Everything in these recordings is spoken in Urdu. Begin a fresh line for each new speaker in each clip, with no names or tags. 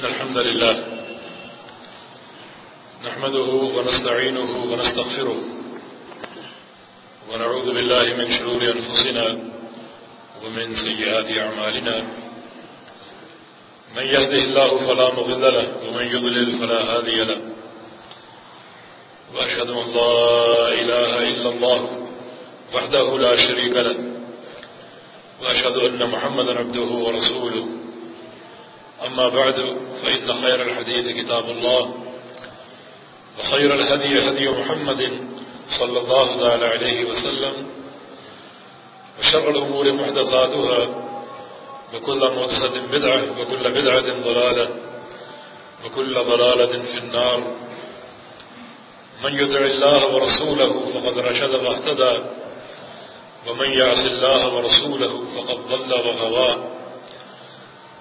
إن الحمد لله نحمده ونستعينه ونستغفره ونعوذ بالله من شرور أنفسنا ومن سيئات أعمالنا من يهده الله فلا مضل له ومن يضلل فلا هادي له وأشهد أن لا إله إلا الله وحده لا شريك له وأشهد أن محمدا عبده ورسوله أما بعد، فإن خير الحديث كتاب الله، وخير الهدي هدي محمد صلى الله تعالى عليه وسلم، وشر الأمور محدثاتها، وكل محدثة بدعة، وكل بدعة ضلالة، وكل ضلالة في النار. من يدع الله ورسوله فقد رشد واهتدى، ومن يعص الله ورسوله فقد ضل وغوى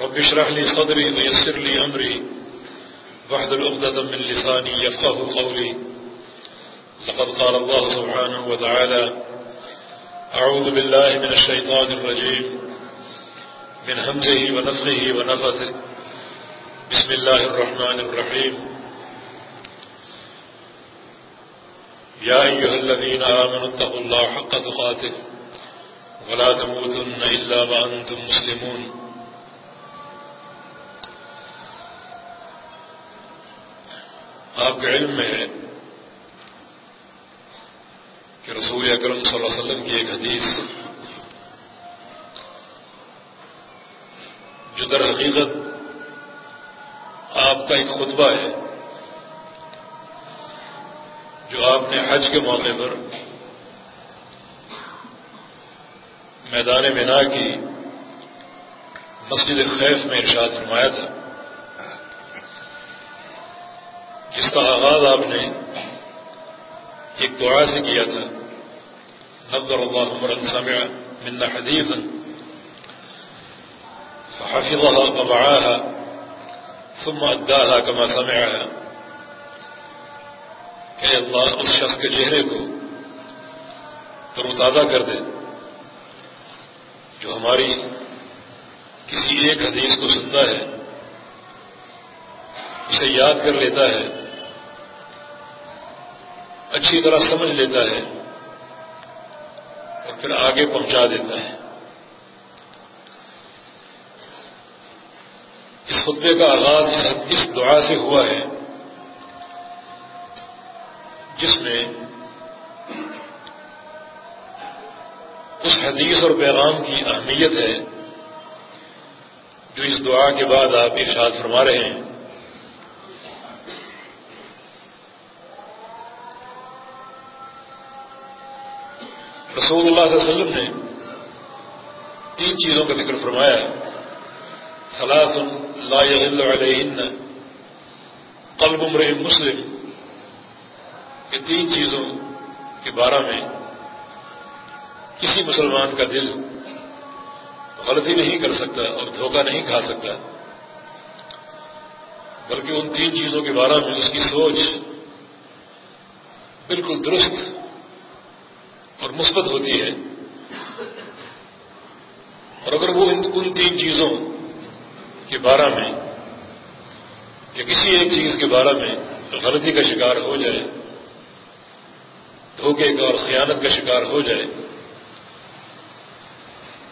رب اشرح لي صدري ويسر لي أمري. واحذر عقدة من لساني يفقه قولي. لقد قال الله سبحانه وتعالى أعوذ بالله من الشيطان الرجيم. من همزه ونفخه ونفثه. بسم الله الرحمن الرحيم. يا أيها الذين آمنوا اتقوا الله حق تقاته. ولا تموتن إلا وأنتم مسلمون. آپ کے علم میں ہے کہ رسول اکرم صلی اللہ علیہ وسلم کی ایک حدیث جو در حقیقت آپ کا ایک خطبہ ہے، جو آپ نے حج کے موقع پر میدان مینا کی مسجد خیف میں ارشاد فرمایا تھا۔ جس کا آغاز آپ نے ایک دعا سے کیا تھا۔ نظر اللہ عمر سمع منا حدیثا فحفظها وبعاها ثم اداها كما سمعها کہ اللہ، اس شخص کے چہرے کو ترتازہ کر دے جو ہماری کسی ایک حدیث کو سنتا ہے، اسے یاد کر لیتا ہے۔ اچھی طرح سمجھ لیتا ہے اور پھر آگے پہنچا دیتا ہے۔ اس خطبے کا آغاز اس دعا سے ہوا ہے، جس میں اس حدیث اور پیغام کی اہمیت ہے جو اس دعا کے بعد آپ ارشاد فرما رہے ہیں۔ رسول اللہ علیہ وسلم نے تین چیزوں کا ذکر فرمایا سلاس لا يغل علیہن قلب امر مسلم۔ یہ تین چیزوں کے بارے میں کسی مسلمان کا دل غلطی نہیں کر سکتا اور دھوکہ نہیں کھا سکتا۔ بلکہ ان تین چیزوں کے بارے میں اس کی سوچ بالکل درست اور مثبت ہوتی ہے۔ اور اگر وہ ان تین چیزوں کے بارے میں یا کسی ایک چیز کے بارے میں غلطی کا شکار ہو جائے، دھوکے کا اور خیانت کا شکار ہو جائے،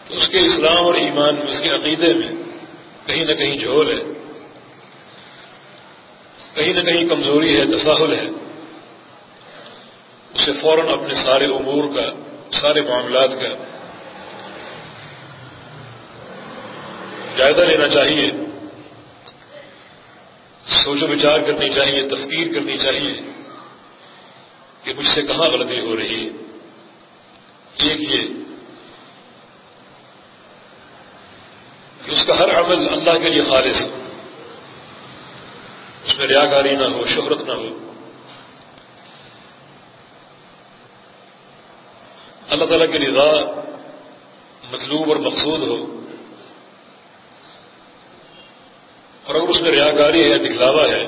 تو اس کے اسلام اور ایمان میں، اس کے عقیدے میں کہیں نہ کہیں جھول ہے، کہیں نہ کہیں کمزوری ہے، تساہل ہے۔ اسے فوراً اپنے سارے امور کا، سارے معاملات کا جائزہ لینا چاہیے، سوچ و بچار کرنی چاہیے، تفکیر کرنی چاہیے کہ مجھ سے کہاں غلطی ہو رہی ہے۔ ایک یہ کہ اس کا ہر عمل اللہ کے لیے خالص ہو اس میں ریاکاری نہ ہو، شہرت نہ ہو۔ اللہ تعالیٰ کی رضا مطلوب اور مقصود ہو۔ اور اگر اس میں ریاکاری ہے، دکھلاوا ہے،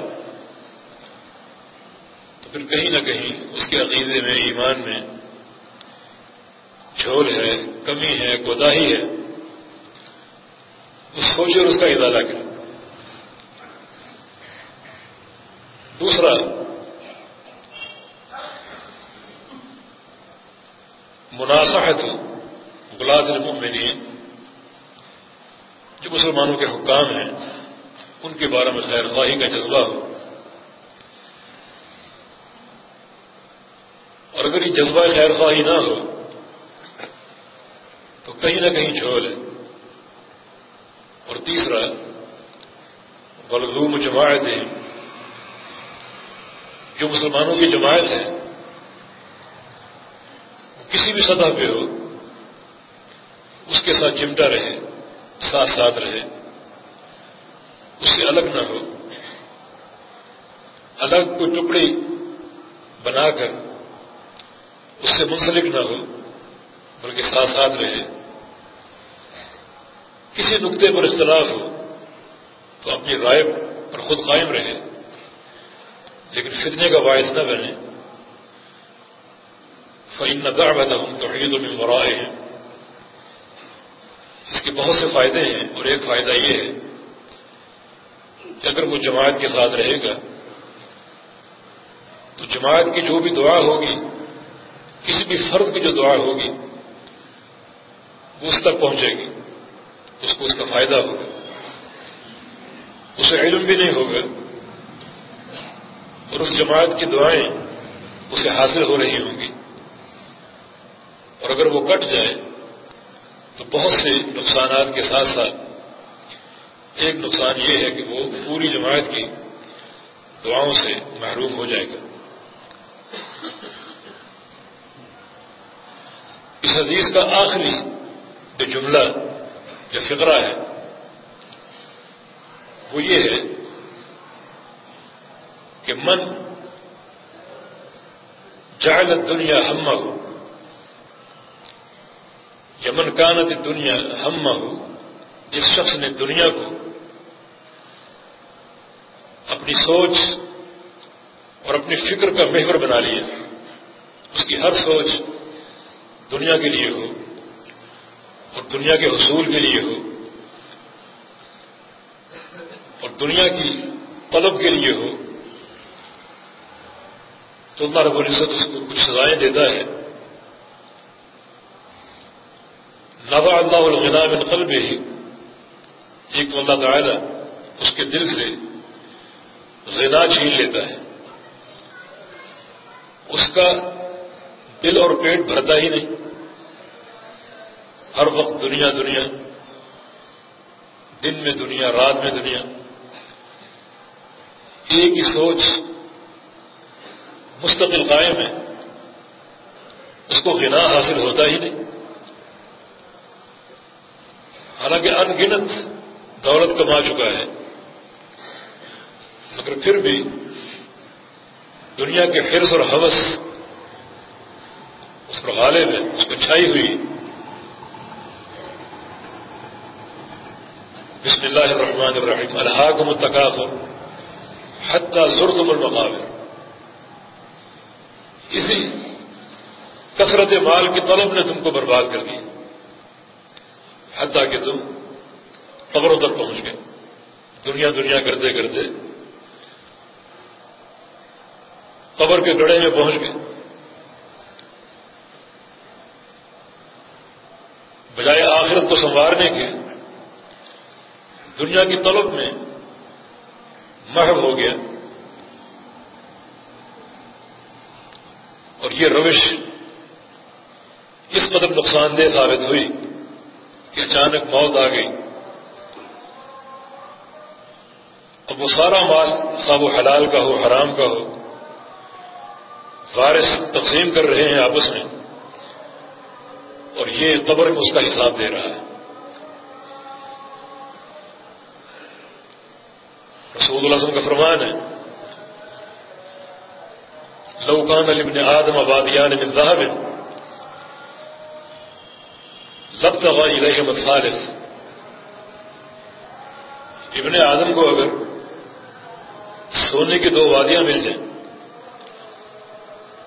تو پھر کہیں نہ کہیں اس کے عقیدے میں، ایمان میں جھول ہے، کمی ہے کوتاہی ہے۔ اس سوچے اور اس کا ادارہ کرے۔ دوسرا مناسحت غلاد المؤمنین، جو مسلمانوں کے حکام ہیں، ان کے بارے میں خیر خواہی کا جذبہ ہو۔ اور اگر یہ جذبہ خیر خواہی نہ ہو، تو کہیں نہ کہیں جھول ہے۔ اور تیسرا بلغوم جماعت ہے جو مسلمانوں کی جماعت ہے کسی بھی سطح پہ ہو، اس کے ساتھ چمٹا رہے، ساتھ ساتھ رہے، اس سے الگ نہ ہو۔ الگ کوئی ٹکڑی بنا کر اس سے منسلک نہ ہو، بلکہ ساتھ ساتھ رہے۔ کسی نقطے پر اختلاف ہو تو اپنی رائے پر خود قائم رہے، لیکن فتنے کا باعث نہ بنے۔ فعین نہ بہتا توحید میں مرائے ہیں اس کے بہت سے فائدے ہیں اور ایک فائدہ یہ ہے کہ اگر وہ جماعت کے ساتھ رہے گا، تو جماعت کی جو بھی دعا ہوگی، کسی بھی فرد کی جو دعا ہوگی، وہ اس تک پہنچے گی، اس کو اس کا فائدہ ہوگا۔ اسے علم بھی نہیں ہوگا اور اس جماعت کی دعائیں اسے حاصل ہو رہی ہوں گی۔ اور اگر وہ کٹ جائے تو بہت سے نقصانات کے ساتھ ساتھ ایک نقصان یہ ہے کہ وہ پوری جماعت کی دعاؤں سے محروم ہو جائے گا۔ اس حدیث کا آخری جو جملہ یا فقرہ ہے، وہ یہ ہے کہ من جعلت دنیا ہم ہو یمن کانت دنیا ہم جس شخص نے دنیا کو اپنی سوچ اور اپنی فکر کا محور بنا لیا، اس کی ہر سوچ دنیا کے لیے ہو اور دنیا کے حصول کے لیے ہو اور دنیا کی طلب کے لیے ہو، تو اللہ رب العزت اس کو کچھ سزائیں دیتا ہے۔ نبا اللہ الغنا من قلب ہی ایک تو اللہ تعالیٰ اس کے دل سے غنا چھین لیتا ہے. اس کا دل اور پیٹ بھرتا ہی نہیں. ہر وقت دنیا دنیا، دن میں دنیا، رات میں دنیا۔ ایک ہی سوچ مستقل قائم ہے۔ اس کو غنا حاصل ہوتا ہی نہیں۔ حالانکہ ان گنت دولت کما چکا ہے۔ مگر پھر بھی دنیا کے فرض اور حوث اس پر غالب ہے اس کو چھائی ہوئی۔ بسم اللہ الرحمن الرحیم۔ الحاق متقاف حتہ ضرور المقابل اسی کثرت مال کی طلب نے تم کو برباد کر دیا حتیٰ کہ تم قبروں تک پہنچ گئے۔ دنیا دنیا کرتے کرتے قبر کے گڑے میں پہنچ گئے۔ بجائے آخرت کو سنوارنے کے دنیا کی طلب میں محب ہو گیا۔ اور یہ روش اس قدر نقصان دہ ثابت ہوئی۔ کہ اچانک موت آ گئی۔ اب وہ سارا مال خواب و حلال کا ہو، حرام کا ہو، وارث تقسیم کر رہے ہیں آپس میں۔ اور یہ قبر اس کا حساب دے رہا ہے۔ رسول اللہ وسلم کا فرمان ہے لوکان علی بن آدم آبادیان من ظاہر ذهب لبتغى إليهم الثالث. ابن آدم کو اگر سونے کی دو وادیاں مل جائیں،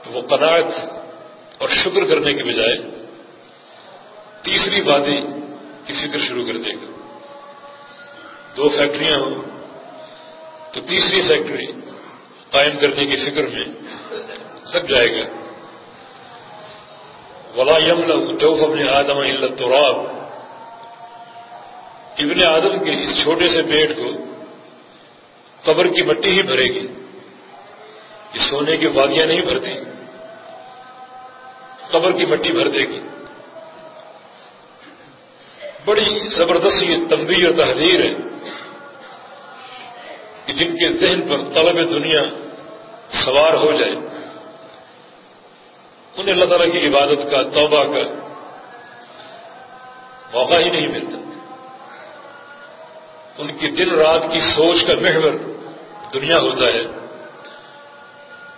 تو وہ قناعت اور شکر کرنے کے بجائے تیسری وادی کی فکر شروع کر دے گا۔ دو فیکٹریاں ہوں، تو تیسری فیکٹری قائم کرنے کی فکر میں لگ جائے گا۔ ولا یمن جوف اپنے آدم علت ابن آدم کے اس چھوٹے سے پیٹ کو قبر کی مٹی ہی بھرے گی۔ یہ سونے کی وادیاں نہیں بھرتی۔ قبر کی مٹی بھر دے گی۔ بڑی زبردست یہ تنبی اور تحریر ہے کہ جن کے ذہن پر طلب دنیا سوار ہو جائے۔ انہیں اللہ تعالیٰ کی عبادت کا، توبہ کا موقع ہی نہیں ملتا۔ ان کی دن رات کی سوچ کا محور دنیا ہوتا ہے۔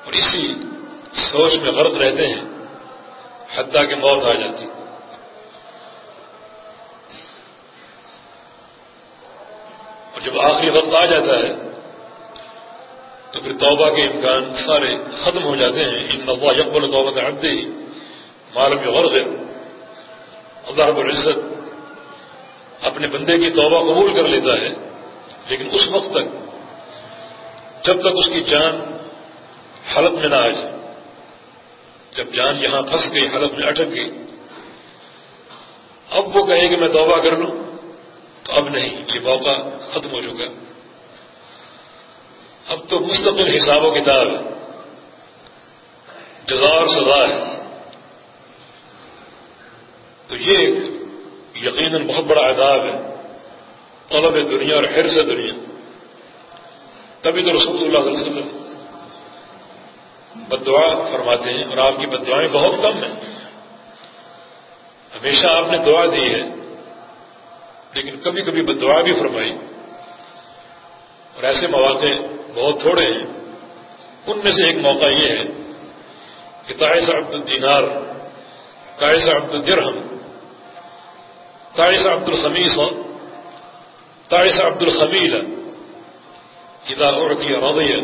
اور اسی سوچ میں غرق رہتے ہیں، حتیٰ کہ موت آ جاتی۔ اور جب آخری وقت آ جاتا ہے تو پھر توبہ کے امکان سارے ختم ہو جاتے ہیں. ان نوا یقبل توبہ ہٹتے ہی معلوم غرض اللہ رب العزت اپنے بندے کی توبہ قبول کر لیتا ہے، لیکن اس وقت تک، جب تک اس کی جان حلق میں نہ آ جائے، جب جان یہاں پھنس گئی، حلق میں اٹک گئی، اب وہ کہے کہ میں توبہ کر لوں، تو اب نہیں، یہ موقع ختم ہو چکا۔ اب تو مستقل حساب و کتاب ہے۔ جزا اور سزا ہے۔ تو یہ ایک یقیناً بہت بڑا عذاب ہے۔ طلب دنیا اور حر سے دنیا۔ تبھی تو رسول اللہ علیہ وسلم بدعا فرماتے ہیں اور آپ کی بدعائیں بہت کم ہیں۔ ہمیشہ آپ نے دعا دی ہے، لیکن کبھی کبھی بدعا بھی فرمائی۔ اور ایسے مواقع بہت تھوڑے ہیں۔ ان میں سے ایک موقع یہ ہے کہ تائس عبد الدینار تائس عبد الدرہم تائس عبد الخمیس تائس عبد الخمیل، اذا اعطي رضي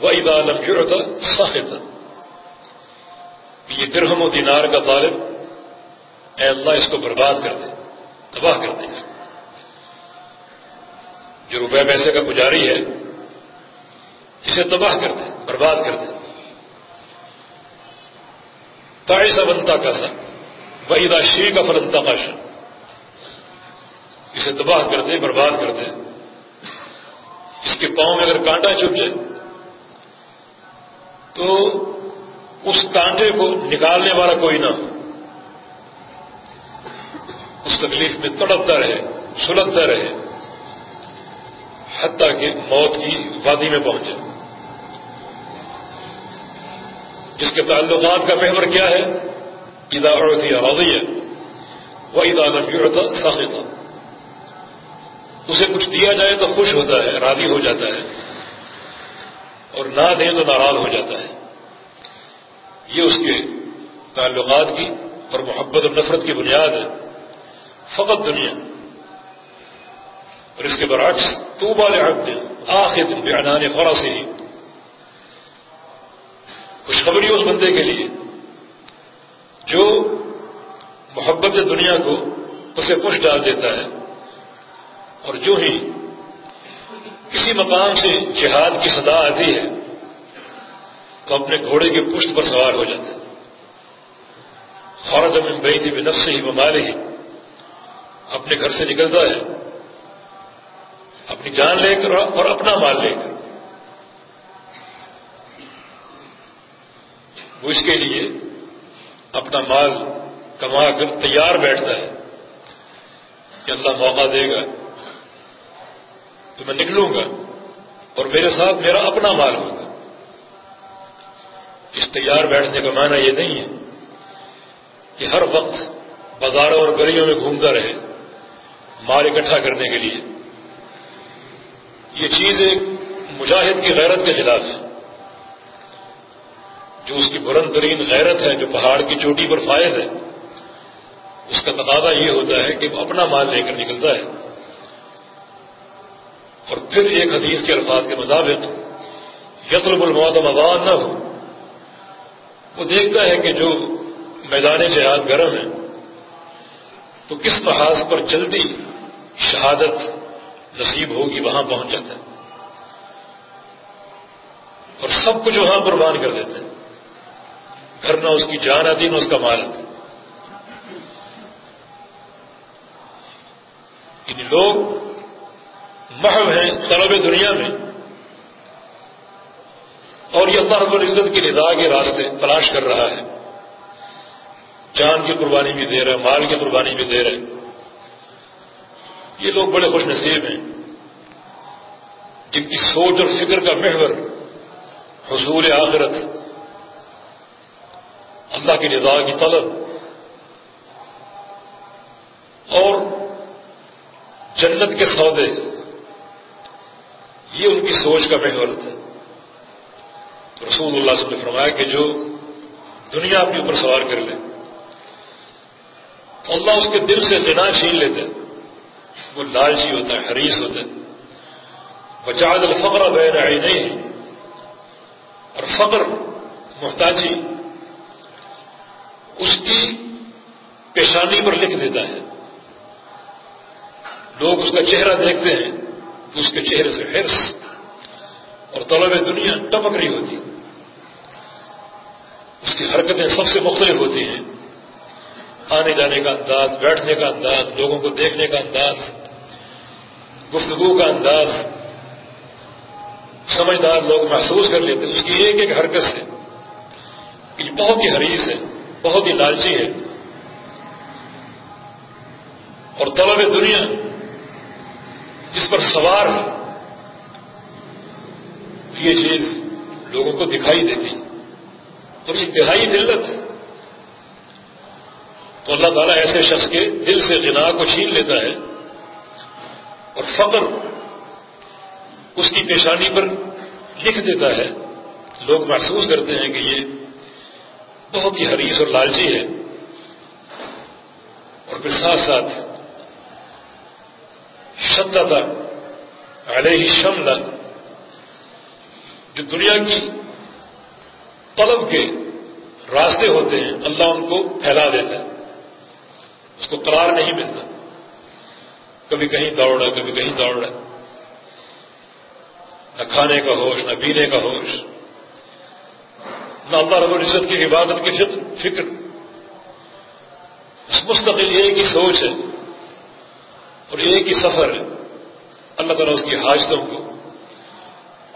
واذا لم يعط سخط۔ یہ درہم و دینار کا طالب اے اللہ اس کو برباد کر دے، تباہ کر دے۔ اس کو جو روپے پیسے کا پجاری ہے اسے تباہ کر دے، برباد کر دے۔ تائسا بنتا کا سا وحیدہ شی کا فلنتا کا اسے تباہ کر دے، برباد کر دے۔ اس کے پاؤں میں اگر کانٹا چپ جائے، تو اس کانٹے کو نکالنے والا کوئی نہ ہو۔ اس تکلیف میں تڑپتا رہے، سلگتا رہے، حتیٰ کہ موت کی وادی میں پہنچے۔ جس کے تعلقات کا محور کیا ہے؟ ادا عورت راضی ہے وہ ادا نبیڑتا ساخی تھا اسے کچھ دیا جائے تو خوش ہوتا ہے، راضی ہو جاتا ہے، اور نہ دیں تو ناراض ہو جاتا ہے۔ یہ اس کے تعلقات کی اور محبت اور نفرت کی بنیاد ہے۔ فقط دنیا۔ اور اس کے برعکس تو بال حق دن آخر دن بیانان خورا سے ہی خوشخبری اس بندے کے لیے جو محبت دنیا کو اسے خوش ڈال دیتا ہے اور جو ہی کسی مقام سے جہاد کی صدا آتی ہے تو اپنے گھوڑے کے پشت پر سوار ہو جاتے ہیں خورت میں بئی تھی نفس ہی بمارے ہی اپنے گھر سے نکلتا ہے، اپنی جان لے کر اور اپنا مال لے کر وہ اس کے لیے اپنا مال کما کر تیار بیٹھتا ہے کہ اللہ موقع دے گا تو میں نکلوں گا اور میرے ساتھ میرا اپنا مال ہوگا۔ اس تیار بیٹھنے کا معنی یہ نہیں ہے کہ ہر وقت بازاروں اور گلیوں میں گھومتا رہے مال اکٹھا کرنے کے لیے۔ یہ چیز ایک مجاہد کی غیرت کے خلاف ہے۔ جو اس کی بلند ترین غیرت ہے، جو پہاڑ کی چوٹی پر فائد ہے، اس کا تقاضا یہ ہوتا ہے کہ وہ اپنا مال لے کر نکلتا ہے۔ اور پھر ایک حدیث کے الفاظ کے مطابق، یطلب الموت مواد نہ ہو وہ دیکھتا ہے کہ جو میدان جہاد گرم ہے، تو کس محاذ پر جلدی شہادت نصیب ہوگی، وہاں پہنچ جاتا ہے۔ اور سب کچھ وہاں قربان کر دیتے ہیں گھر نہ اس کی جان آتی نہ اس کا مال آتی۔ یعنی لوگ محو ہیں طلب دنیا میں۔ اور یہ اللہ رب العزت کی ندا کے راستے تلاش کر رہا ہے۔ جان کی قربانی بھی دے رہا ہے، مال کی قربانی بھی دے رہے یہ لوگ بڑے خوش نصیب ہیں۔ جن کی سوچ اور فکر کا محور حصول آخرت اللہ کی ندا کی طلب۔ اور جنت کے سودے، یہ ان کی سوچ کا محور ہے۔ رسول اللہ صلی اللہ علیہ وسلم نے فرمایا کہ جو دنیا اپنے اوپر سوار کر لے اللہ اس کے دل سے زنا چھین لیتے۔ وہ لالچی جی ہوتا ہے، حریص ہوتا ہے۔ بجاد الفقر بین آئی نہیں اور فقر محتاجی اس کی پیشانی پر لکھ دیتا ہے۔ لوگ اس کا چہرہ دیکھتے ہیں تو اس کے چہرے سے حرص۔ اور طلب دنیا ٹپک رہی ہوتی اس کی حرکتیں سب سے مختلف ہوتی ہیں۔ آنے جانے کا انداز، بیٹھنے کا انداز، لوگوں کو دیکھنے کا انداز، گفتگو کا انداز۔ سمجھدار لوگ محسوس کر لیتے اس کی ایک ایک حرکت سے کہ بہت ہی حریص ہے۔ بہت ہی لالچی ہے۔ اور طلب دنیا جس پر سوار ہے، یہ چیز لوگوں کو دکھائی دیتی۔ تو یہ انتہائی دلت ہے۔ تو اللہ تعالیٰ ایسے شخص کے دل سے غنا کو چھین لیتا ہے اور فقر اس کی پیشانی پر لکھ دیتا ہے۔ لوگ محسوس کرتے ہیں کہ یہ بہت ہی حریص اور لالچی ہے۔ اور پھر ساتھ ساتھ شدت علیہ شمل جو دنیا کی طلب کے راستے ہوتے ہیں، اللہ ان کو پھیلا دیتا ہے۔ اس کو قرار نہیں ملتا۔ کبھی کہیں دوڑ کبھی کہیں دوڑ رہا نہ کھانے کا ہوش، نہ پینے کا ہوش۔ نہ اللہ رب العزت کی عبادت کی فکر اس مستقل ایک ہی سوچ ہے اور ایک ہی سفر ہے اللہ تعالیٰ اس کی حاجتوں کو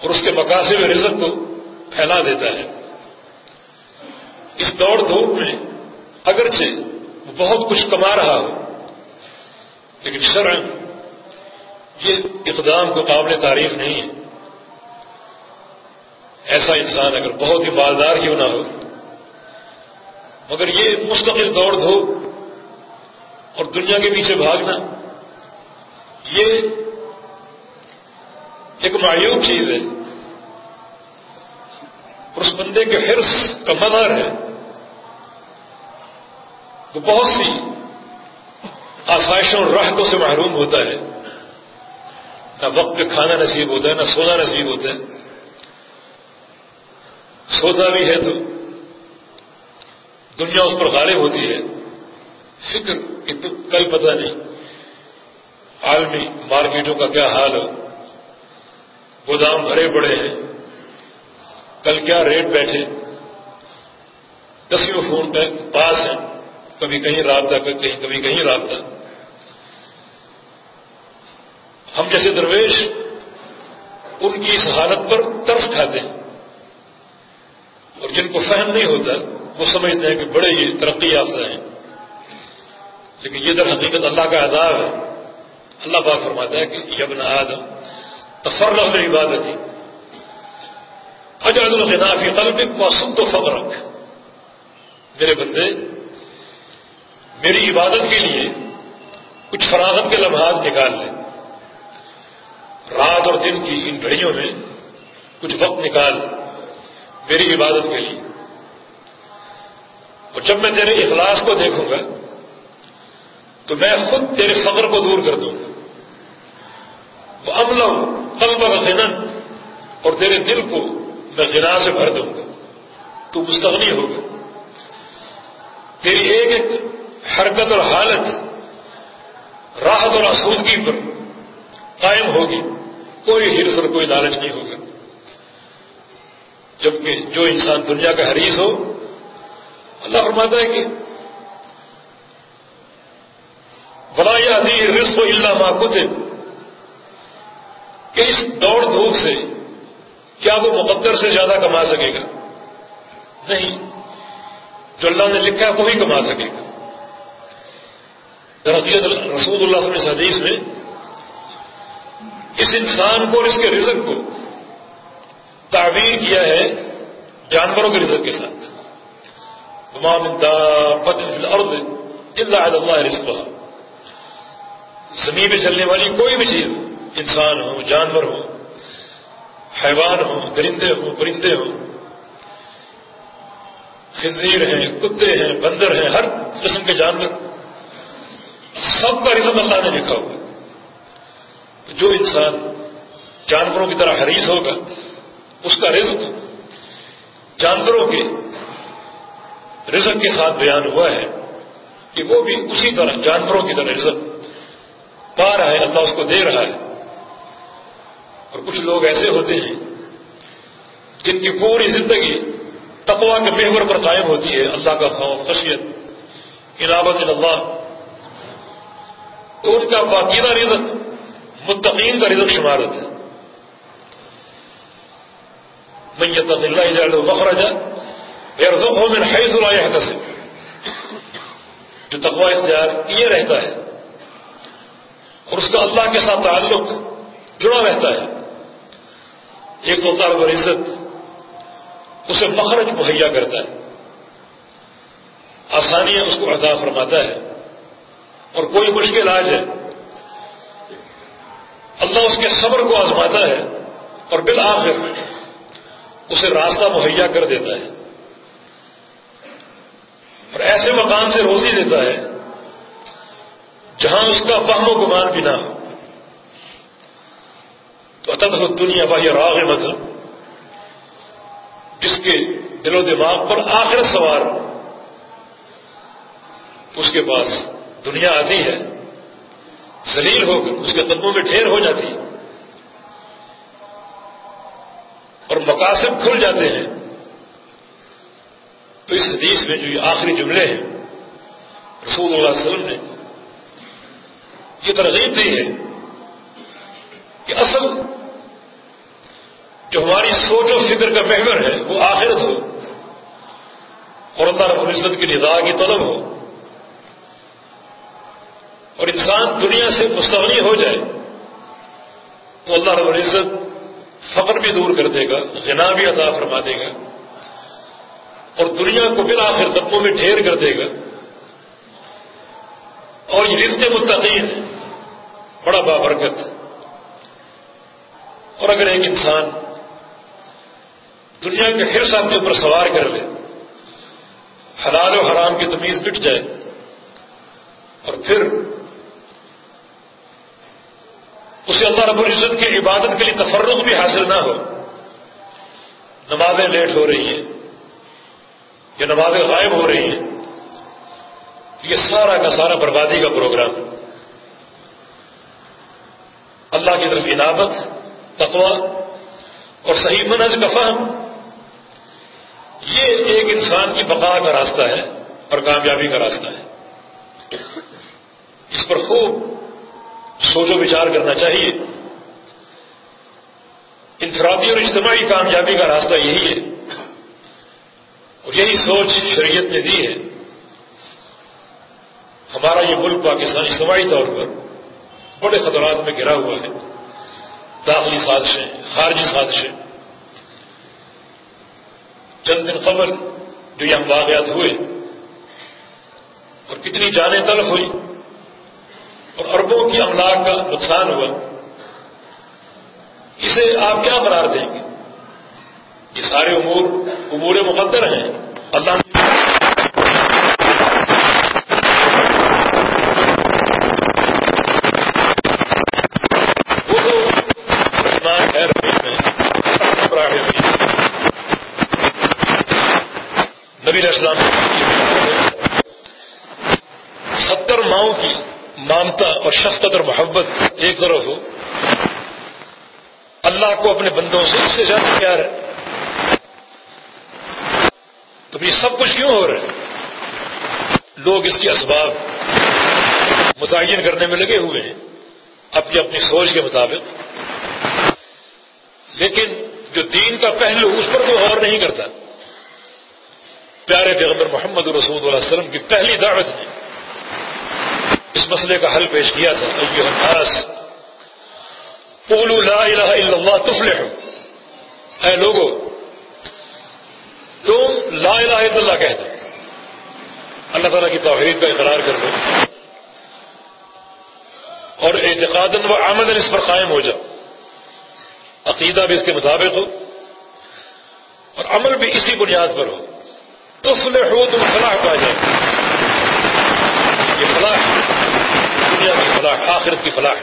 اور اس کے مقاصد رزق کو پھیلا دیتا ہے۔ اس دوڑ دھوپ میں اگرچہ وہ بہت کچھ کما رہا ہو، لیکن شرع یہ اقدام کو قابل تعریف نہیں ہے۔ ایسا انسان اگر بہت ہی مالدار کیوں نہ ہو، مگر یہ مستقل دوڑ دھوپ اور دنیا کے پیچھے بھاگنا، یہ ایک معیوب چیز ہے۔ اور اس بندے کے حرص کا مدار ہے۔ وہ بہت سی آسائشوں اور راحتوں سے محروم ہوتا ہے۔ نہ وقت پہ کھانا نصیب ہوتا ہے، نہ سونا نصیب ہوتا ہے۔ سوتا بھی ہے تو دنیا اس پر غالب ہوتی ہے۔ فکر کہ کل پتہ نہیں عالمی مارکیٹوں کا کیا حال ہو گودام بھرے پڑے ہیں۔ کل کیا ریٹ بیٹھے۔ دسویں فون پہ پاس ہیں۔ کبھی کہیں رابطہ کہیں کبھی کہیں رابطہ۔ ہم جیسے درویش ان کی اس حالت پر ترس کھاتے ہیں۔ اور جن کو فہم نہیں ہوتا، وہ سمجھتے ہیں کہ بڑے یہ ترقی یافتہ ہیں۔ لیکن یہ در حقیقت اللہ کا عذاب ہے۔ اللہ پاک فرماتا ہے کہ یبن آدم تفر عبادت ہی اجر الغنافی قلب موسم تو فخر رکھ میرے بندے، میری عبادت کے لیے کچھ فراغت کے لمحات نکال لیں رات اور دن کی ان گھڑیوں میں کچھ وقت نکال۔ میری عبادت کے لیے۔ اور جب میں تیرے اخلاص کو دیکھوں گا، تو میں خود تیرے فقر کو دور کر دوں گا۔ وہ عمل قلب غنن اور تیرے دل کو میں غنا سے بھر دوں گا۔ تو مستغنی ہوگا۔ تیری ایک ایک حرکت اور حالت، راحت اور آسودگی پر قائم ہوگی۔ کوئی ہرس اور کوئی لالچ نہیں ہوگا۔ جبکہ جو انسان دنیا کا حریص ہو، اللہ فرماتا ہے کہ بلا آدھی رزق و اللہ ماکت کہ اس دوڑ دھوپ سے کیا وہ مقدر سے زیادہ کما سکے گا؟ نہیں۔ جو اللہ نے لکھا ہے، وہی کما سکے گا۔ درخت رسول اللہ صلی اللہ حدیث میں، اس انسان کو اور اس کے رزق کو تعبیر کیا ہے جانوروں کے رزق کے ساتھ۔ الارض الا علی اللہ رزقها۔ زمین پہ چلنے والی کوئی بھی چیز، انسان ہو، جانور ہو، حیوان ہو درندے ہوں پرندے ہوں خنزیر ہیں، کتے ہیں، بندر ہیں، ہر قسم کے جانور، سب کا رزق اللہ نے لکھا ہوا تو جو انسان جانوروں کی طرح حریص ہوگا اس کا رزق جانوروں کے رزق کے ساتھ بیان ہوا ہے کہ وہ بھی اسی طرح جانوروں کی طرح رزق پا رہا ہے، اللہ اس کو دے رہا ہے۔ اور کچھ لوگ ایسے ہوتے ہیں جن کی پوری زندگی تقوا کے محور پر قائم ہوتی ہے، اللہ کا خوف، خشیت انابت اللہ۔ تو ان کا باقیدہ رزق متقین کا رزق شمار ہوتا ہے۔ میت اللہ جا مخرجہ یار دو میں حیض اللہ سے جو تقوا اختیار کیے رہتا ہے اور اس کا اللہ کے ساتھ تعلق جڑا رہتا ہے. ایک تو طالب عزت اسے مخرج مہیا کرتا ہے آسانیاں اس کو عطا فرماتا ہے اور کوئی مشکل آج ہے۔ اللہ اس کے صبر کو آزماتا ہے اور بالآخر اسے راستہ مہیا کر دیتا ہے اور ایسے مقام سے روزی دیتا ہے جہاں اس کا فہم و گمان بھی نہ ہو۔ تو اتد دنیا بھائی راغ مطلب جس کے دل و دماغ پر آخر سوار۔ اس کے پاس دنیا آتی ہے زلیل ہو کر، اس کے قدموں میں ڈھیر ہو جاتی اور مقاصد کھل جاتے ہیں۔ تو اس حدیث میں جو یہ آخری جملے ہیں، رسول اللہ علیہ وسلم نے، یہ ترغیب دی ہے کہ اصل جو ہماری سوچ و فکر کا محور ہے، وہ آخرت ہو، اور اللہ رب العزت کی ندا کی طلب ہو۔ اور انسان دنیا سے مستغنی ہو جائے، تو اللہ رب العزت فخر بھی دور کر دے گا، غنا بھی عطا فرما دے گا، اور دنیا کو بالآخر دبوں میں ڈھیر کر دے گا۔ اور یہ رزق متقین بڑا بابرکت۔ اور اگر ایک انسان دنیا کے ہر اپنے اوپر سوار کر لے، حلال و حرام کی تمیز مٹ جائے، اور پھر اسے اللہ رب العزت کی عبادت کے لیے تفرق بھی حاصل نہ ہو۔ نمازیں لیٹ ہو رہی ہیں۔ یا نمازیں غائب ہو رہی ہیں۔ یہ سارا کا سارا بربادی کا پروگرام۔ اللہ کی طرف عنابت تقوا اور صحیح منج کا فہم۔ یہ ایک انسان کی بقا کا راستہ ہے اور کامیابی کا راستہ ہے۔ اس پر خوب سوچ و وچار کرنا چاہیے۔ انفرادی اور اجتماعی کامیابی کا راستہ یہی ہے۔ اور یہی سوچ شریعت نے دی ہے۔ ہمارا یہ ملک پاکستان اجتماعی طور پر بڑے خطرات میں گرا ہوا ہے۔ داخلی سازشیں، خارجی سازشیں۔ چند دن قبل جو یہ واقعات ہوئے اور کتنی جانیں تلف ہوئی۔ اور اربوں کی املاک کا نقصان ہوا۔ اسے آپ کیا قرار دیں گے؟ یہ سارے امور امور مقدر ہیں۔ اللہ نے اسلام ستر ماؤں کی مامتا اور شفقت اور محبت ایک طرف ہو، اللہ کو اپنے بندوں سے اس سے زیادہ پیار ہے۔ تو یہ سب کچھ کیوں ہو رہا ہے؟ لوگ اس کے اسباب متعین کرنے میں لگے ہوئے ہیں، اپنی اپنی سوچ کے مطابق۔ لیکن جو دین کا پہلو اس پر تو غور نہیں کرتا۔ پیارے پیغمبر محمد رسول اللہ علیہ وسلم کی پہلی دعوت نے اس مسئلے کا حل پیش کیا تھا الناس۔ قولوا لا الہ الا اللہ تفلحوا۔ اے لوگو، تم لا الہ الا اللہ کہہ دو اللہ تعالیٰ کی توحید کا اقرار کر دو اور اعتقاد و آمدن اس پر قائم ہو جاؤ۔ عقیدہ بھی اس کے مطابق ہو۔ اور عمل بھی اسی بنیاد پر ہو۔ تو ہو تم فلاح پا جائے یہ فلاح۔ فلاح آخرت کی فلاح.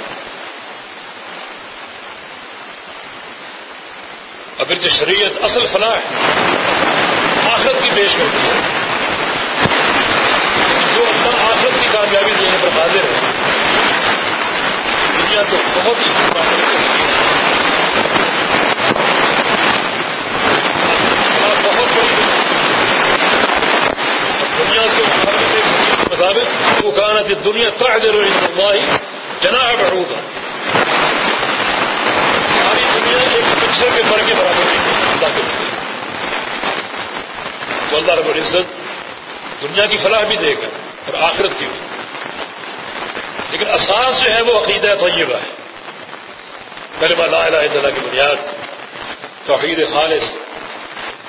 اگر جو شریعت اصل فلاح آخرت کی پیش کرتی ہے. جو اپنا آخرت کی کامیابی دینے پر حاضر ہے، دنیا تو بہت ہی مطابق، وہ کہنا کہ دنیا تعدر اللہ جنا بڑھوگا ساری دنیا ایک مچھر کے پر کے برابر اللہ کے تو اللہ رب العزت دنیا کی فلاح بھی دے گا اور آخرت کی بھی۔ لیکن اساس جو ہے وہ عقیدہ طیبہ ہے۔ کلمہ لا الہ الا اللہ کی بنیاد، توحید خالص،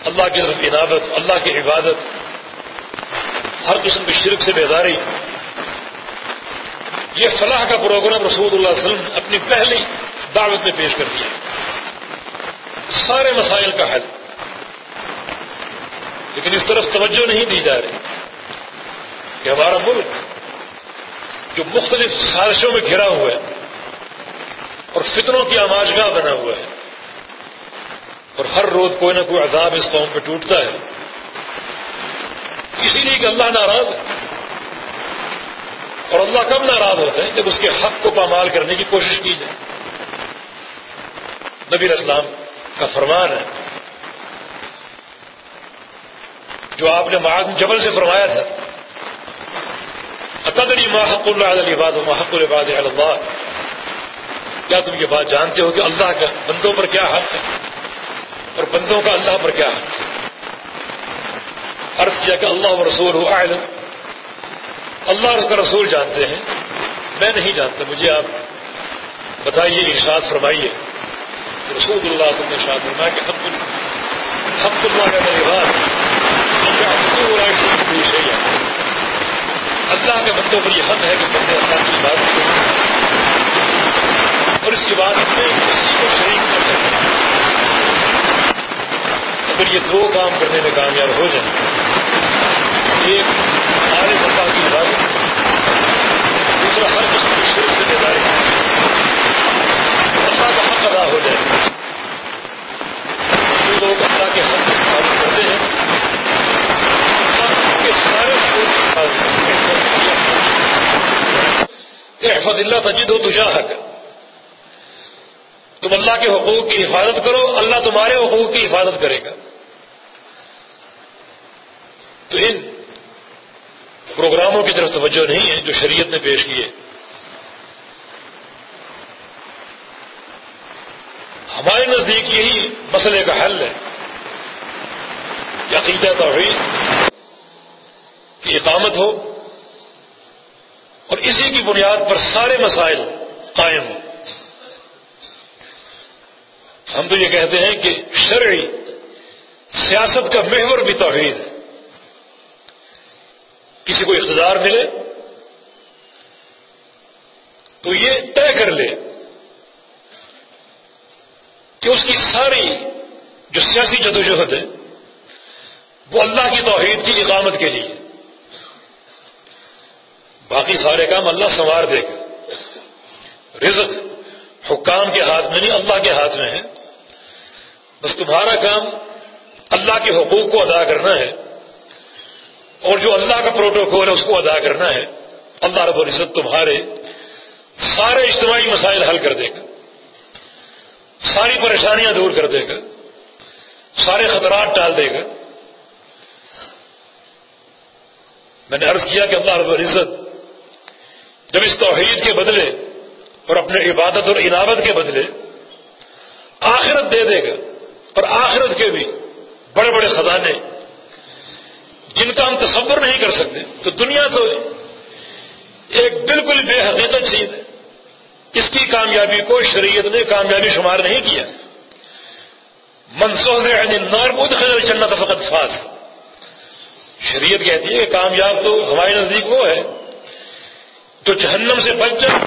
اللہ کی طرف عنابت اللہ کی عبادت۔ ہر قسم کی شرک سے بیداری۔ یہ فلاح کا پروگرام رسول اللہ علیہ وسلم اپنی پہلی دعوت میں پیش کر دیا۔ سارے مسائل کا حل۔ لیکن اس طرف توجہ نہیں دی جا رہی کہ ہمارا ملک جو مختلف سازشوں میں گھرا ہوا ہے اور فطروں کی آماجگاہ بنا ہوا ہے اور ہر روز کوئی نہ کوئی عذاب اس قوم پہ ٹوٹتا ہے۔ اسی لیے کہ اللہ ناراض ہے۔ اور اللہ کب ناراض ہوتا ہے جب اس کے حق کو پامال کرنے کی کوشش کی جائے؟ نبی اسلام کا فرمان ہے، جو آپ نے معاذ جبل سے فرمایا تھا، اتدری ما حق اللہ علیہ باد محق الباد اللہ؟ کیا تم یہ بات جانتے ہو کہ اللہ کا بندوں پر کیا حق ہے اور بندوں کا اللہ پر کیا حق ہے؟ عرض کیا کہ اللہ رسول ہو عالم اللہ اور اس کا رسول جانتے ہیں۔ میں نہیں جانتا، مجھے آپ بتائیے، ارشاد فرمائیے۔ رسول اللہ صلی اللہ ارشاد فرمایا کہ حق حق اللہ کا میری اللہ کے بندوں پر یہ حق ہے کہ بندے اللہ کی بات کریں۔ اور اس کی بات میں کسی کو شریک نہ کریں اگر یہ دو کام کرنے میں کامیاب ہو جائیں، ایک سارے اللہ کی عبادت دوسرا ہر قسم کی شرک سے اللہ کا حق ادا ہو جائے جو لوگ اللہ کے حق کی کرتے ہیں کے سارے احفظ اللہ تجد ہو تجا حق تم اللہ کے حقوق کی حفاظت کرو، اللہ تمہارے حقوق کی حفاظت کرے گا تو ان پروگراموں کی طرف توجہ نہیں ہے، جو شریعت نے پیش کیے ہمارے نزدیک یہی مسئلے کا حل ہے کہ عقیدہ توحید کی اقامت ہو اور اسی کی بنیاد پر سارے مسائل قائم ہوں۔ ہم تو یہ کہتے ہیں کہ شرعی سیاست کا محور بھی توحید ہے۔ کسی کو اقتدار ملے تو یہ طے کر لے کہ اس کی ساری جو سیاسی جدوجہد ہے، وہ اللہ کی توحید کی اقامت کے لیے۔ باقی سارے کام اللہ سنوار دے گا۔ رزق حکام کے ہاتھ میں نہیں، اللہ کے ہاتھ میں ہے۔ بس تمہارا کام اللہ کے حقوق کو ادا کرنا ہے۔ اور جو اللہ کا پروٹوکول ہے، اس کو ادا کرنا ہے۔ اللہ رب العزت تمہارے سارے اجتماعی مسائل حل کر دے گا۔ ساری پریشانیاں دور کر دے گا۔ سارے خطرات ٹال دے گا۔ میں نے عرض کیا کہ اللہ رب العزت جب اس توحید کے بدلے اور اپنے عبادت اور عنابت کے بدلے آخرت دے دے گا، اور آخرت کے بھی بڑے بڑے خزانے جن کا ہم تصور نہیں کر سکتے۔ تو دنیا تو ایک بالکل بے حقیقت چیز ہے۔ اس کی کامیابی کو شریعت نے کامیابی شمار نہیں کیا۔ منسوخ نارمود خیر جنت فقط فاس شریعت کہتی ہے کہ کامیاب تو ہمارے نزدیک وہ ہے تو جہنم سے بچ جائے۔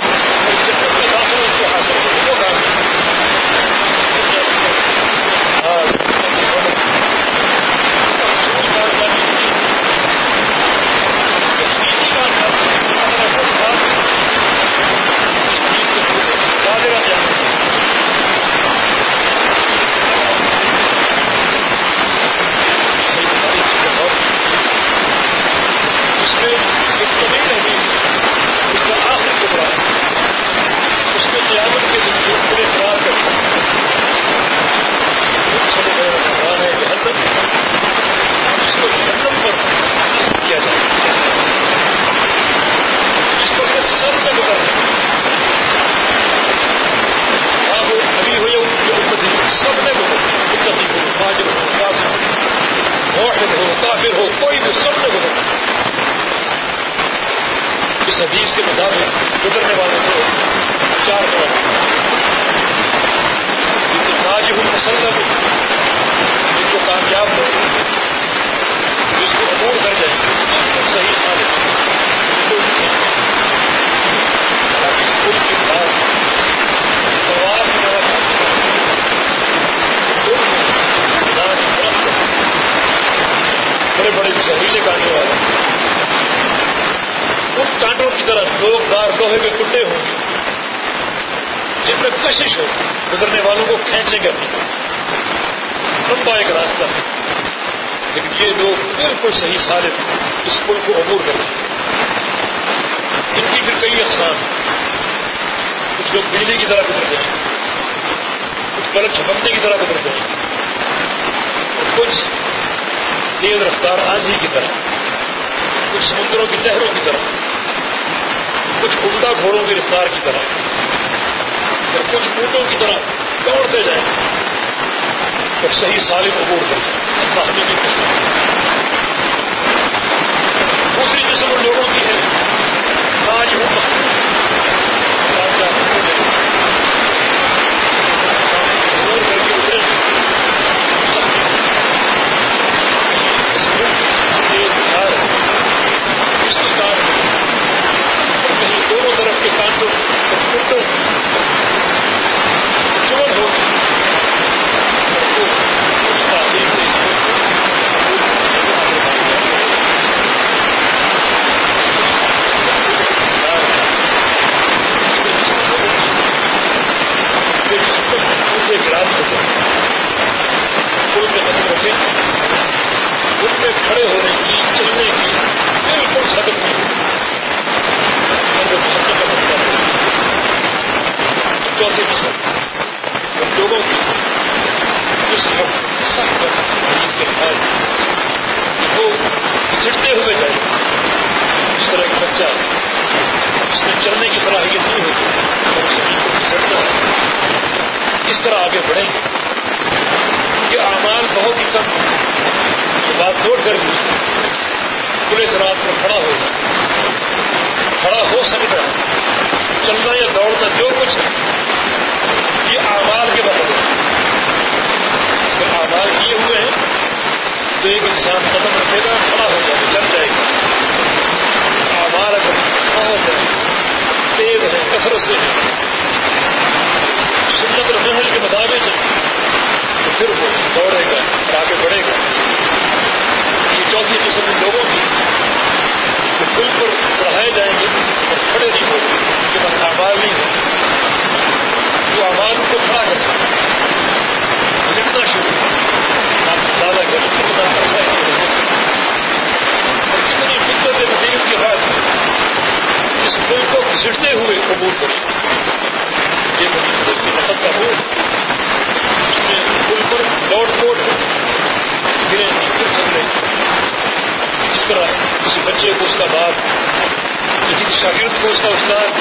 کو اس کا استاد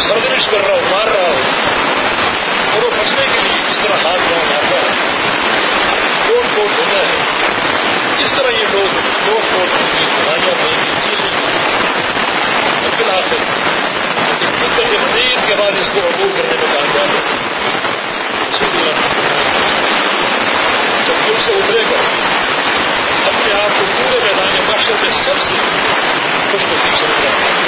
سرگرش کر رہا ہوں مار رہا ہو اور وہ بچنے کے لیے اس طرح ہاتھ پاؤں مارتا ہے کوٹ کوٹ ہوتا ہے اس طرح یہ لوگ کوٹ کوٹ کی دوائیاں نہیں بالآخر مدت مزید کے بعد اس کو عبور کرنے میں کامیاب ہے جب دل سے اترے گا اپنے آپ کو پورے میدان معاشر میں سب سے خوش نصیب سمجھ رہا ہے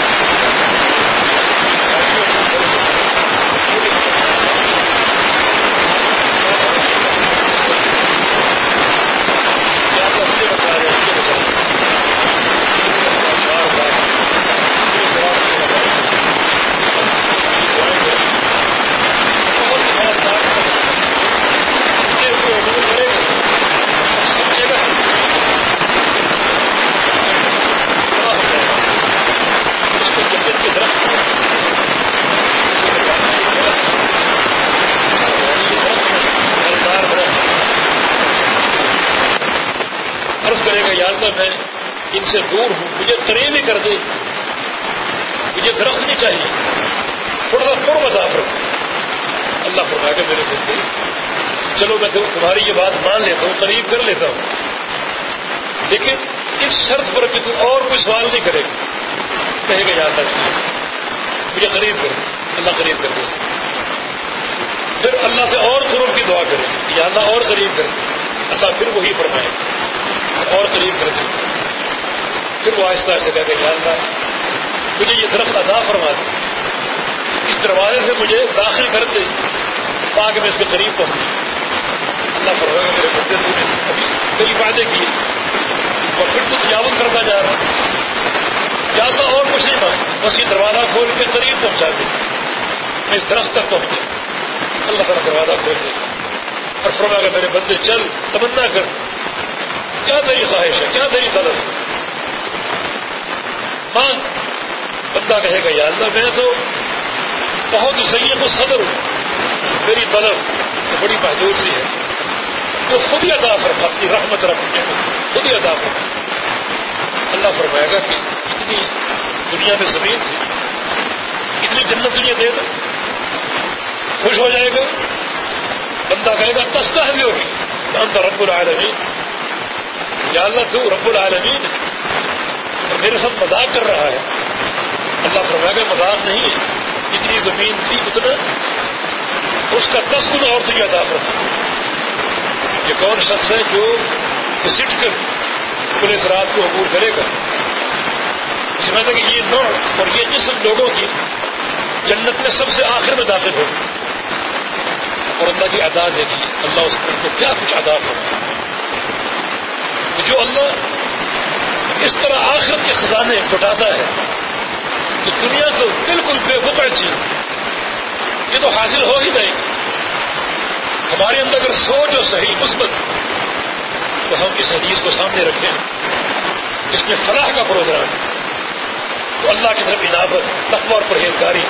میں ان سے دور ہوں مجھے قریب ہی کر دے۔ مجھے درخت نہیں چاہیے۔ تھوڑا سا قرب بتا رکھو اللہ فرما کے میرے بندے، چلو میں تمہاری یہ بات مان لیتا ہوں قریب کر لیتا ہوں۔ لیکن اس شرط پر کہ تم اور کوئی سوال نہیں کرے گا۔ کہے گا یاد رکھیے مجھے قریب کرو اللہ قریب کر دے۔ پھر اللہ سے اور قرب کی دعا کرے۔ یا اللہ، اور قریب کر دے۔ اللہ پھر وہی فرمائے۔ اور قریب کر دے پھر وہ آہستہ آہستہ کہہ کہ اللہ، مجھے یہ درخت ادا فرما دے۔ اس دروازے سے مجھے داخل کر دے تاکہ میں اس کے قریب پہنچ اللہ فرمائے میرے بندے نے ابھی کئی فائدے کیے۔ اور پھر تو تجاوت کرتا جا رہا یا تو اور کچھ نہیں مانگ بس یہ دروازہ کھول کے قریب پہنچا دے۔ میں اس درخت تک پہنچے اللہ تعالیٰ دروازہ کھول دے۔ اور فرما کہ میرے بندے، چل، تمنا کر۔ کیا تیری خواہش ہے؟ کیا تیری طلب مانگ بندہ کہے گا، یا اللہ، میں تو بہت سید و صدر ہوں۔ میری طلب تو بڑی محدود سی ہے۔ تو خود ہی ادا فرما، اپنی رحمت رکھنے خود ہی ادا فرما۔ اللہ فرمائے گا کہ اتنی دنیا میں زمین تھی، اتنی جنت دنیا دے دو خوش ہو جائے گا۔ بندہ کہے گا تستا ہے بھی ہوگی ہم رب العالمین۔ یا اللہ تو رب العالمین اور میرے ساتھ مذاق کر رہا ہے۔ اللہ فرمائے گا مذاق نہیں ہے۔ اتنی زمین تھی، اتنا اس کا تسکن اور تجھے ادا فرما یہ کون شخص ہے جو گھسٹ کر پولیس رات کو عبور کرے گا؟ سمجھتا کہ یہ نوع اور یہ جسم لوگوں کی جنت میں سب سے آخر میں داخل ہو۔ اور اللہ کی ادا دے اللہ اس کو کیا کچھ ادا جو اللہ اس طرح آخرت کے خزانے بٹاتا ہے، تو دنیا تو بالکل بے بکڑ چیز یہ تو حاصل ہو ہی نہیں۔ ہمارے اندر اگر سوچ اور صحیح مثبت تو ہم اس حدیث کو سامنے رکھیں۔ اس میں فلاح کا پروگرام۔ تو اللہ کی طرف عنابت تقوی اور پرہیزگاری۔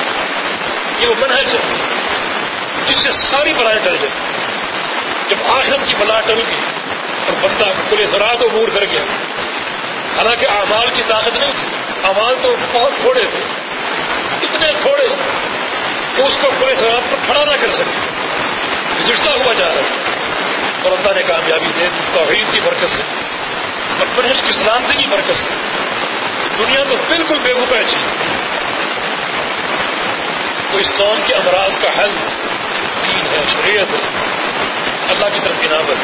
یہ وہ منحج ہے جس سے ساری بلائیں ٹل جائیں۔ جب آخرت کی بلا ٹل گئی اور بندہ پورے زراعت و مور کر گیا۔ حالانکہ اعمال کی طاقت نہیں تھی۔ اعمال تو بہت تھوڑے تھے۔ اتنے تھوڑے کہ اس کو پورے زراعت پر کھڑا نہ کر سکے۔ گزرتا ہوا جا رہا ہے۔ اور اللہ نے کامیابی دے دی، توحید کی برکت سے اور پرہل کی سلامتی کی برکت سے۔ دنیا تو بالکل بے بے چاہیے تو اس قوم کے امراض کا حل دین ہے، شریعت ہے۔ اللہ کی طرف عنابت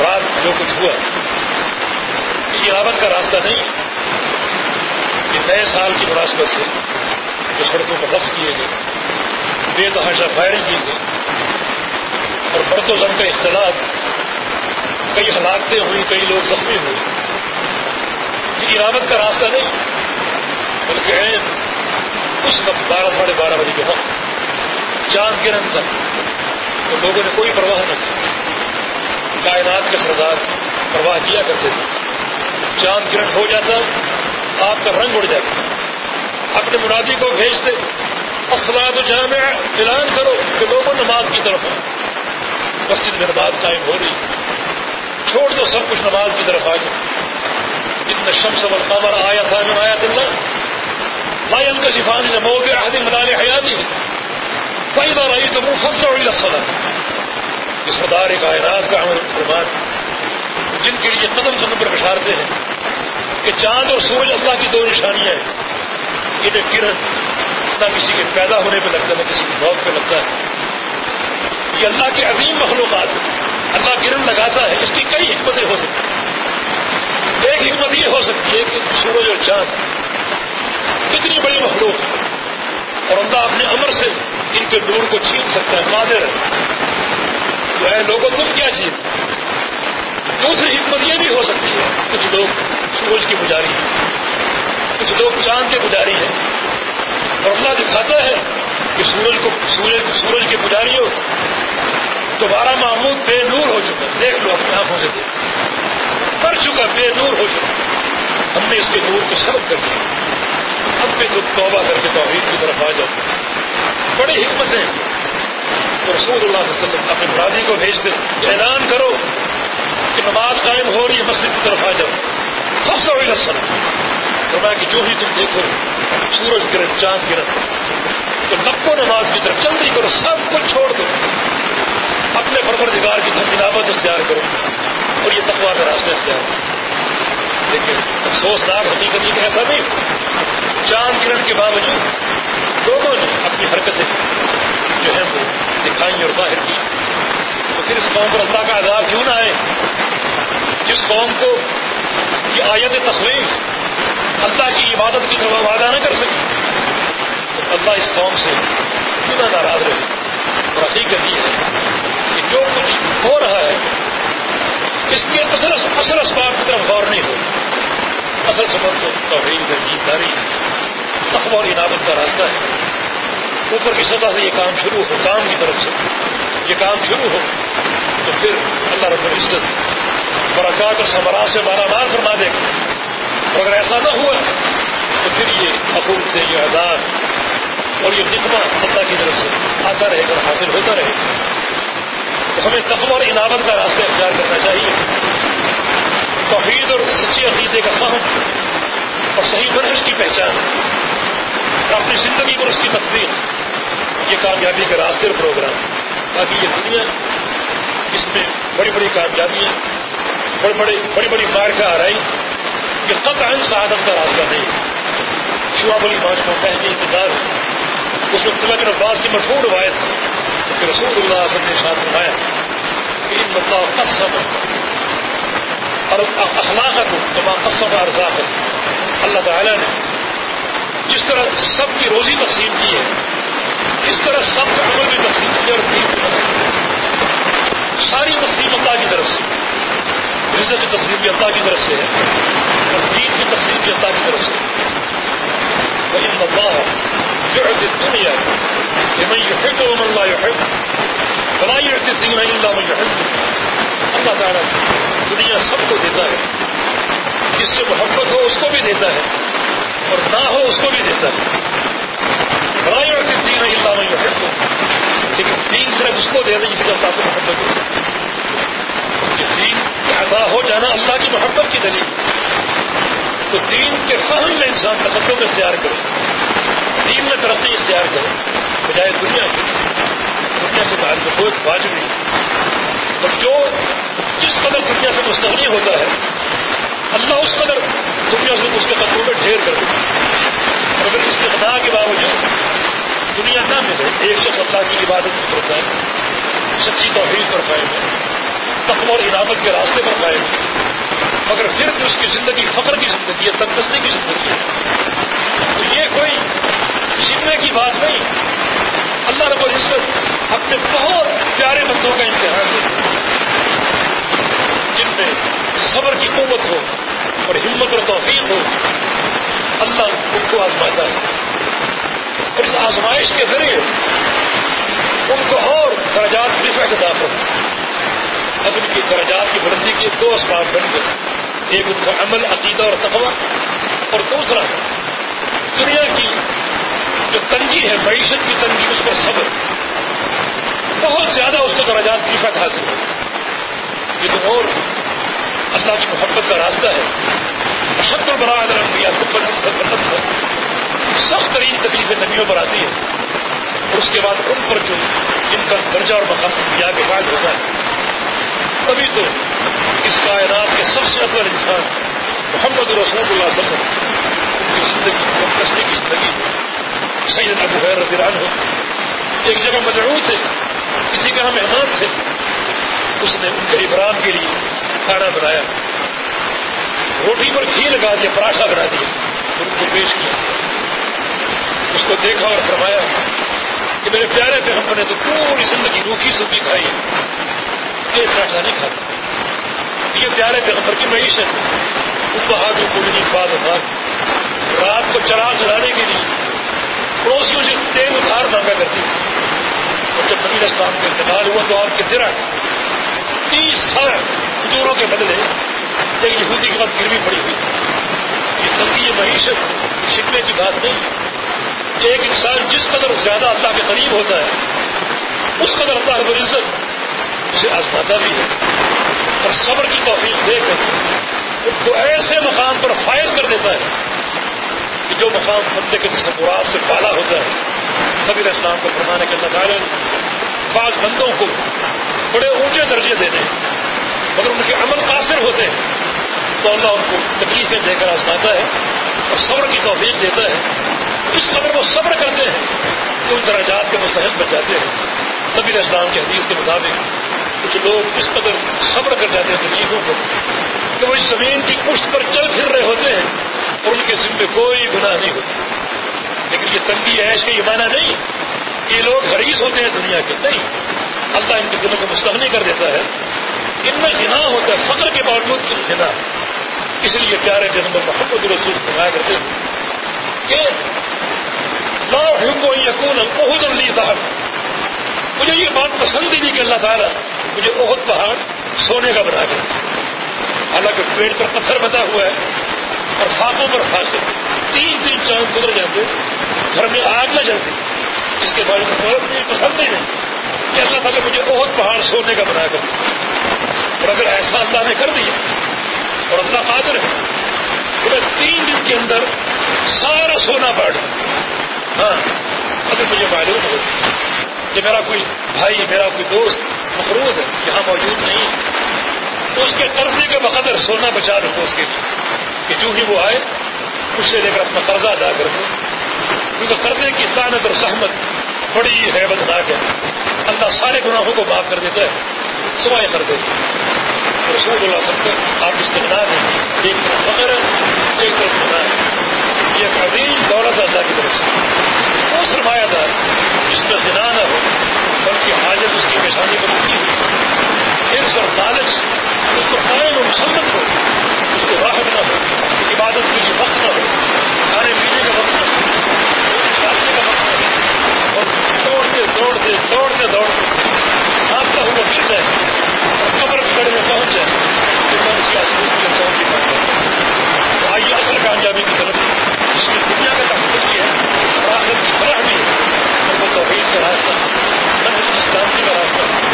رات جو کچھ ہوا یہ عنابت کا راستہ نہیں یہ نئے سال کی مناسبت سے جو سڑکوں کو بخش کیے گئے، بے تحاشا فائرنگ کی گئی اور برت و زم کا اختلاف، کئی ہلاکتیں ہوئی کئی لوگ زخمی ہوئے۔ یہ عنابت کا راستہ نہیں، بلکہ اس وقت بارہ ساڑھے بارہ بجے کے وقت چاند گرن تھا، تو لوگوں نے کوئی پرواہ نہ کی کائنات کے سردار پرواہ کیا کرتے تھے۔ چاند گرہن ہو جاتا، آپ کا رنگ اڑ جاتا۔ اپنے منادی کو بھیجتے اسلاد جامع اعلان کرو کہ لوگوں نماز کی طرف آؤ مسجد میں نماز قائم ہو رہی۔ چھوڑ دو سب کچھ نماز کی طرف آ جائے اتنا شمس و قمر آیا تھا میں آیا دلہ لائن کا شفان موت عہد مدان حیاتی بھائی بار آئی تو منہ فصل ہوئی یہ سردار کائنات کا عمل قربان جن کے لیے قدم قدم پر بشارتے ہیں کہ چاند اور سورج اللہ کی دو نشانیاں ہیں۔ یہ کرن نہ کسی کے پیدا ہونے پہ لگتا ہے، نہ کسی کے موت پہ لگتا ہے۔ یہ اللہ کے عظیم مخلوقات، اللہ کرن لگاتا ہے، اس کی کئی حکمتیں ہو سکتی ہیں۔ ایک حکمت یہ ہو سکتی ہے کہ سورج اور چاند اتنی بڑی مخلوق اور اللہ اپنے امر سے ان کے نور کو چھین سکتا ہے، قادر جو ہے، لوگوں تم کیا چیز؟ دوسری حکمت یہ بھی ہو سکتی ہے، کچھ لوگ سورج کی پجاری ہیں، کچھ لوگ چاند کے پجاری ہیں۔ اور اللہ دکھاتا ہے کہ سورج کو، سورج سورج کے پجاری ہو۔ دوبارہ معمول بے نور ہو چکا دیکھ لو، اپنی آنکھوں سے دیکھ۔ مر چکا بے نور ہو چکا ہم نے اس کے نور کو سرد کر دیا۔ اب بھی تو توبہ کر کے توحید کی طرف آ جاؤ بڑی حکمت ہے تو رسول اللہ علیہ وسلم اپنے برادری کو بھیجتے اعلان کرو کہ نماز قائم ہو رہی ہے، مسجد کی طرف آ جاؤ۔ سب سے بڑی نسل فرمایا کہ جو ہی تم دیکھو، سورج گرن چاند گرن تو نقو نماز کی طرف جلدی کرو، سب کچھ چھوڑ دو۔ اپنے پروردگار کی طرف ملاوت اختیار کرو۔ اور یہ تقوا کا راستہ اختیار کرو۔ لیکن افسوسناک حقیقت یہ ایسا نہیں۔ چاند گرن کے باوجود دونوں نے اپنی حرکتیں جو ہے وہ دکھائی اور ظاہر کی تو پھر اس قوم پر اللہ کا عذاب کیوں نہ آئے؟ جس قوم کو یہ آیت تخلیق اللہ کی عبادت کی طرف وعدہ نہ کر سکی تو اللہ اس قوم سے کیوں نہ ناراض رہے؟ اور حقیقت یہ ہے کہ جو کچھ ہو رہا ہے، اس کے اصل اصل اسباب کی طرف غور نہیں ہو۔ اصل سبب تو توحید داری تقوی اور عنابت کا راستہ ہے۔ اوپر کی سطح سے یہ کام شروع ہو، کام کی طرف سے۔ یہ کام شروع ہو، تو پھر اللہ رب العزت برکات اور سمرا سے بارہ بار فرما دے گا۔ اور اگر ایسا نہ ہوا، تو پھر یہ اقول سے یہ آزاد اور یہ نکما اللہ کی طرف سے آتا رہے گا حاصل ہوتا رہے گا۔ تو ہمیں تقوی اور عنابت کا راستہ اختیار کرنا چاہیے۔ توحید اور سچی عقیدے کا فہم اور صحیح منحص کی پہچان۔ اپنی زندگی پر اس کی تصدیق یہ کامیابی کے راستے اور پروگرام۔ تاکہ یہ دنیا اس میں بڑی بڑی کامیابیاں بڑی بڑی بڑی بڑی مارکا آ رہی، یہ قطع سعادت کا راستہ نہیں۔ شعب المان کو پہلی انتظار اس میں طلب عباس کی مشہور روایت کہ رسول اللہ وسلم نے ساتھ بنایا کہ ان مطلب قسم، اور اخلاق کو تمام قسم ارزاق اللہ تعالیٰ نے جس طرح سب کی روزی تقسیم کی ہے، اس طرح سب کا عمل بھی تقسیم کی اور دین کی تقسیم ساری تقسیم اللہ کی طرف سے۔ رزت کی تقسیم بھی اللہ کی طرف سے ہے اور دین کی تقسیم بھی اللہ کی طرف سے۔ وہ ان اللہ جو دنیا یہ میں یہ فکر من اللہ یہ بلا یہ دین اللہ میں یہ اللہ تعالیٰ دنیا سب کو دیتا ہے، جس سے محبت ہو اس کو بھی دیتا ہے۔ اور نہ ہو اس کو بھی دیتا ہے۔ بڑائی اور دین اللہ میں کو لیکن دین صرف اس کو دے دیں جس کا اللہ کو محبت ہو دین ادا ہو جانا اللہ کی محبت کی دلیل۔ تو دین کے فہم میں انسان تقدم اختیار کرے۔ دین میں ترقی اختیار کرے۔ بجائے دنیا کی دنیا سے باہر بہت واجبی اور جو جس قدر دنیا سے مستغنی ہوتا ہے، اللہ اس قدر دنیا سے اس کے قدموں میں ڈھیر کر دیتا اور اگر اس کے خدا کے باوجود دنیا نہ ملے، ایک شخص اللہ کی عبادت پر قائم سچی توحید پر قائم ہے تقم اور عنابت کے راستے پر قائم ہے۔ مگر پھر بھی اس کی زندگی، فخر کی زندگی ہے، تندرستی کی زندگی ہے۔ تو یہ کوئی سیکھنے کی بات نہیں۔ اللہ رب العزت اپنے بہت پیارے بندوں کا امتحان ہے جن میں صبر کی قوت ہو اور ہمت اور توفیق ہو، اللہ ان کو آزماتا ہے۔ اور اس آزمائش کے ذریعے ان کو اور درجات بھی ادا ہو اب ان کی درجات کی بلندی کے دو اسباب بن گئے۔ ایک ان کا عمل، عقیدہ اور تقوی، اور دوسرا دنیا کی جو تنگی ہے، معیشت کی تنگی، اس پر صبر۔ بہت زیادہ اس کو درجات کی حاصل ہو یہ تو اور اللہ کی محبت کا راستہ ہے۔ اشد البرا اگر ہم سخت ترین تکلیفیں نبیوں پر آتی ہیں۔ اور اس کے بعد ان پر جو جن کا درجہ اور مقام دیا کے بعد ہوتا ہے۔ تبھی تو اس کائنات کے سب سے افضل انسان محمد رسول اللہ صلی اللہ علیہ وسلم کی زندگی کشتی کی زندگی سید ابو حیر رضی اللہ عنہ ایک جگہ مدعو تھے، کسی کا مہمان تھے۔ اس نے ان کے ابرام کے لیے کھانا بنایا۔ روٹی پر گھی لگا دیا پراٹھا بنا دیا۔ ان کو پیش کیا۔ اس کو دیکھا اور فرمایا کہ میرے پیارے پہ ہم نے تو پوری زندگی روکھی سبزی کھائی ہے۔ یہ پراٹھا نہیں کھاتا۔ یہ پیارے پہ ہم کی معیشت ان بہادر کو نہیں بات بات رات کو چراغ جلانے کے لیے پڑوسیوں سے تیل ادھار مانگا کرتی اور جب نبی اسلام کا انتقال ہوا تو آپ کے درا تیس سال کھجوروں کے بدلے ایک یہودی کے بعد گروی پڑی ہوئی یہ تنگی معیشت شکنے کی بات نہیں ایک انسان جس قدر زیادہ اللہ کے قریب ہوتا ہے، اس قدر اللہ رب العزت اسے آزماتا بھی ہے۔ اور صبر کی توفیق دے کر ان کو ایسے مقام پر فائز کر دیتا ہے کہ جو مقام بندے کے تصورات سے بالا ہوتا ہے۔ نبی اسلام کو فرمانے کے نظارے بعض بندوں کو بڑے اونچے درجے دینے مگر ان کے عمل قاصر ہوتے ہیں۔ تو اللہ ان کو تکلیفیں دے کر آزماتا ہے اور صبر کی توفیق دیتا ہے۔ اس قدر وہ صبر کرتے ہیں کہ ان دراجات کے مستحق بن جاتے ہیں۔ نبی اسلام کے حدیث کے مطابق کچھ لوگ اس قدر صبر کر جاتے ہیں تکلیفوں کو، کہ وہ اس زمین کی پشت پر چل پھر رہے ہوتے ہیں اور ان کے ذمے کوئی گناہ نہیں ہوتا۔ لیکن یہ تنگی عیش کا یہ معنی نہیں یہ لوگ حریص ہوتے ہیں دنیا کے۔ نہیں۔ اللہ ان کے دلوں کو مستغنی کر دیتا ہے۔ ان میں جنا ہوتا ہے فخر کے باوجود جنا اس لیے پیارے جنم محمد رسول فرمایا کرتے ہیں کہ لا کو یقون بہت عملی ظاہر مجھے یہ بات پسند ہی نہیں کہ اللہ تعالیٰ مجھے بہت پہاڑ سونے کا بنا کر حالانکہ پیڑ پر پتھر بنا ہوا ہے اور فاقوں پر پھانسے تین تین چاند گزر جاتے، گھر میں آگ نہ جلتی۔ اس کے بارے میں مجھے پسند ہی نہیں۔ کہ اللہ تعالیٰ مجھے بہت پہاڑ سونے کا بنا کر اور اگر ایسا اللہ نے کر دیا اور اللہ قادر ہے، تو میں تین دن کے اندر سارا سونا بڑھ ہاں اگر مجھے معلوم ہو کہ میرا کوئی بھائی، میرا کوئی دوست مقروض ہے، یہاں موجود نہیں تو اس کے قرضے کے بقدر سونا بچا رکھو اس کے لیے۔ کہ جو ہی وہ آئے، اس سے لے کر اپنا قرضہ ادا کر دو کیونکہ قرضے کی تعانت اور سہمت بڑی حیبت ناک ہے۔ اللہ سارے گناہوں کو معاف کر دیتا ہے، سوائے کر دیتے رسول اللہ سب کو آپ استعمال ہیں۔ ایک طرف فخر ہے، ایک طرف گناہ ہے۔ یہ عظیم دولت اللہ کی طرف سے۔ وہ سرمایہ دار، جس میں زنا نہ ہو، بلکہ حاجت اس کی پیشانی پر رکی ہوئی ایک سر لالچ، اس کو قائم و مسلط ہو اس کو راحت نہ ہو، عبادت کے لیے وقت نہ ہو۔ کھانے پینے کا وقت نہ ہو۔ کا وقت نہ ہو۔ اور دوڑتے دوڑتے دوڑتے دوڑتے آپ کا ہوا گر جائے اور قبر گڑھ میں پہنچ جائے تو میں اس کی اصل کی پہنچ ہی پاتا تو آئیے اصل کامیابی کی طرف۔ اس کی دنیا کا تحفظ بھی ہے۔ اور آخر کی فرح بھی ہے۔ اور وہ توحید کا راستہ نہ اسلام کا راستہ